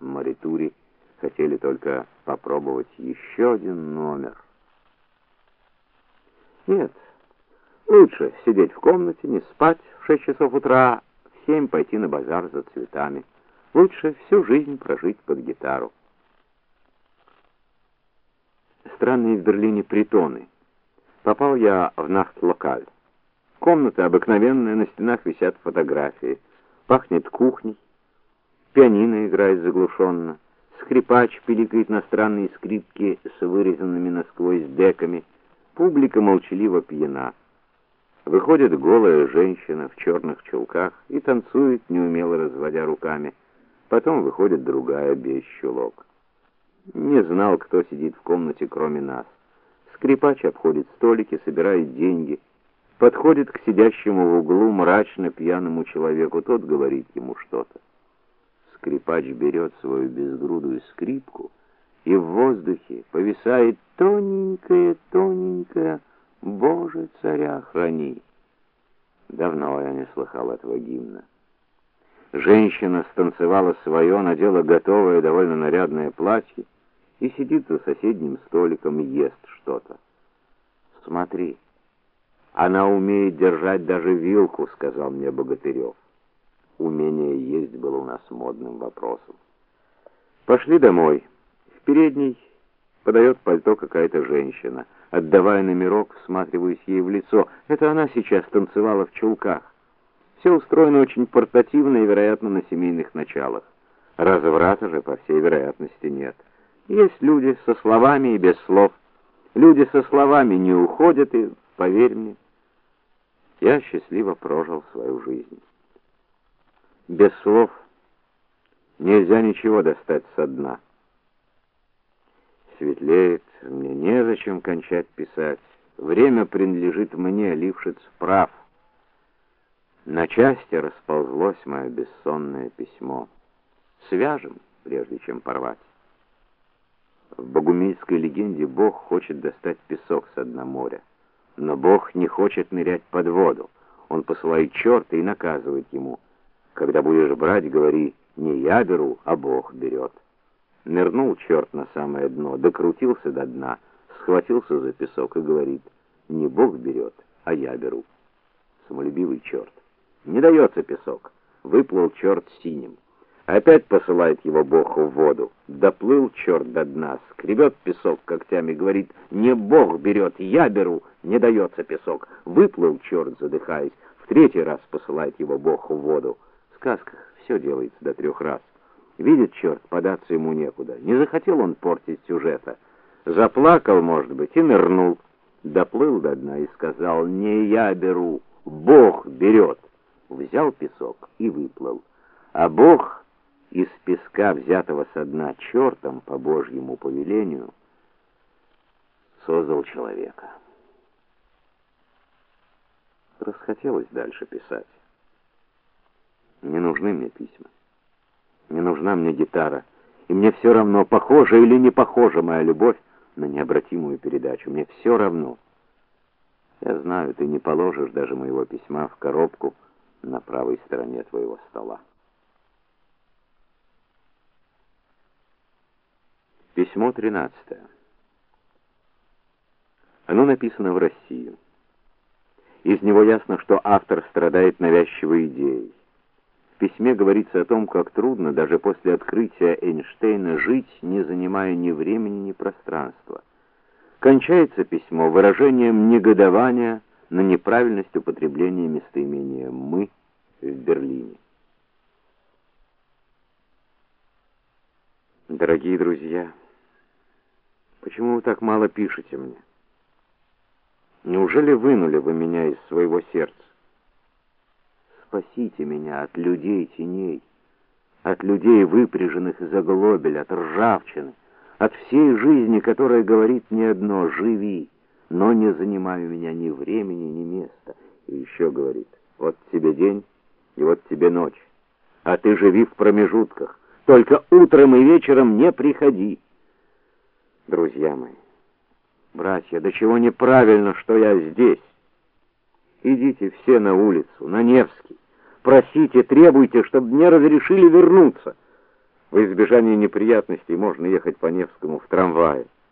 Маритури хотели только попробовать еще один номер. Нет. Лучше сидеть в комнате, не спать в шесть часов утра, в семь пойти на базар за цветами. Лучше всю жизнь прожить под гитару. Странные в Берлине притоны. Попал я в нахт-локаль. Комната обыкновенная, на стенах висят фотографии. Пахнет кухней. Пианино играет заглушенно. Скрипач пиликает на странные скрипки с вырезанными насквозь деками. Публика молчаливо пьяна. Выходит голая женщина в черных чулках и танцует, неумело разводя руками. Потом выходит другая без чулок. Не знал, кто сидит в комнате, кроме нас. Скрипач обходит столики, собирает деньги, подходит к сидящему в углу мрачно пьяному человеку, тот говорит ему что-то. Скрипач берет свою безгрудую скрипку, и в воздухе повисает тоненькая, тоненькая «Боже, царя храни». Давно я не слыхал этого гимна. Женщина станцевала свое, надела готовое, довольно нарядное платье и сидит за соседним столиком и ест что-то. Смотри, она умеет держать даже вилку, сказал мне Богатырев. Умение есть было у нас модным вопросом. Пошли домой. В передней подает пальто какая-то женщина. Отдавая номерок, всматриваюсь ей в лицо. Это она сейчас танцевала в чулках. Все устроено очень портативно и, вероятно, на семейных началах. Разврата же, по всей вероятности, нет. Есть люди со словами и без слов. Люди со словами не уходят, и, поверь мне, я счастливо прожил свою жизнь. Без слов нельзя ничего достать со дна. Светлеет, мне незачем кончать писать. Время принадлежит мне, Лившиц прав. На части расползлось мое бессонное письмо. Свяжем, прежде чем порвать. В богумильской легенде Бог хочет достать песок с дна моря, но Бог не хочет нырять под воду. Он посылает черта и наказывает ему: когда будешь брать, говори: не я беру, а Бог берет. Нырнул черт на самое дно, докрутился до дна, схватился за песок и говорит: не Бог берет, а я беру. Самолюбивый черт. Не дается песок. Выплыл черт синим. Опять посылает его Бог в воду. Доплыл черт до дна, скребет песок когтями, говорит: "Не Бог берет, я беру". Не дается песок. Выплыл черт, задыхаясь. В третий раз посылает его Бог в воду сказках все делается до трех раз. Видит черт, податься ему некуда. Не захотел он портить сюжета. Заплакал, может быть, и нырнул. Доплыл до дна и сказал: "Не я беру, Бог берет». Взял песок и выплыл. А Бог из песка, взятого со дна чертом по Божьему повелению, создал человека. Расхотелось дальше писать. Не нужны мне письма. Не нужна мне гитара. И мне все равно, похожа или не похожа моя любовь на необратимую передачу. Мне все равно. Я знаю, ты не положишь даже моего письма в коробку на правой стороне твоего стола. Письмо 13. Оно написано в Россию. Из него ясно, что автор страдает навязчивой идеей. Письме говорится о том, как трудно даже после открытия Эйнштейна жить, не занимая ни времени, ни пространства. Кончается письмо выражением негодования на неправильность употребления местоимения мы в Берлине. Дорогие друзья, почему вы так мало пишете мне? Неужели вынули вы меня из своего сердца? Спасите меня от людей теней, от людей выпряженных из оглобель, от ржавчины, от всей жизни, которая говорит мне одно: живи, но не занимай у меня ни времени, ни места. И еще говорит: вот тебе день, и вот тебе ночь. А ты живи в промежутках. Только утром и вечером не приходи. Друзья мои, братья, до чего неправильно, что я здесь. Идите все на улицу, на Невский. Просите, требуйте, чтобы мне разрешили вернуться. Во избежание неприятностей можно ехать по Невскому в трамвае.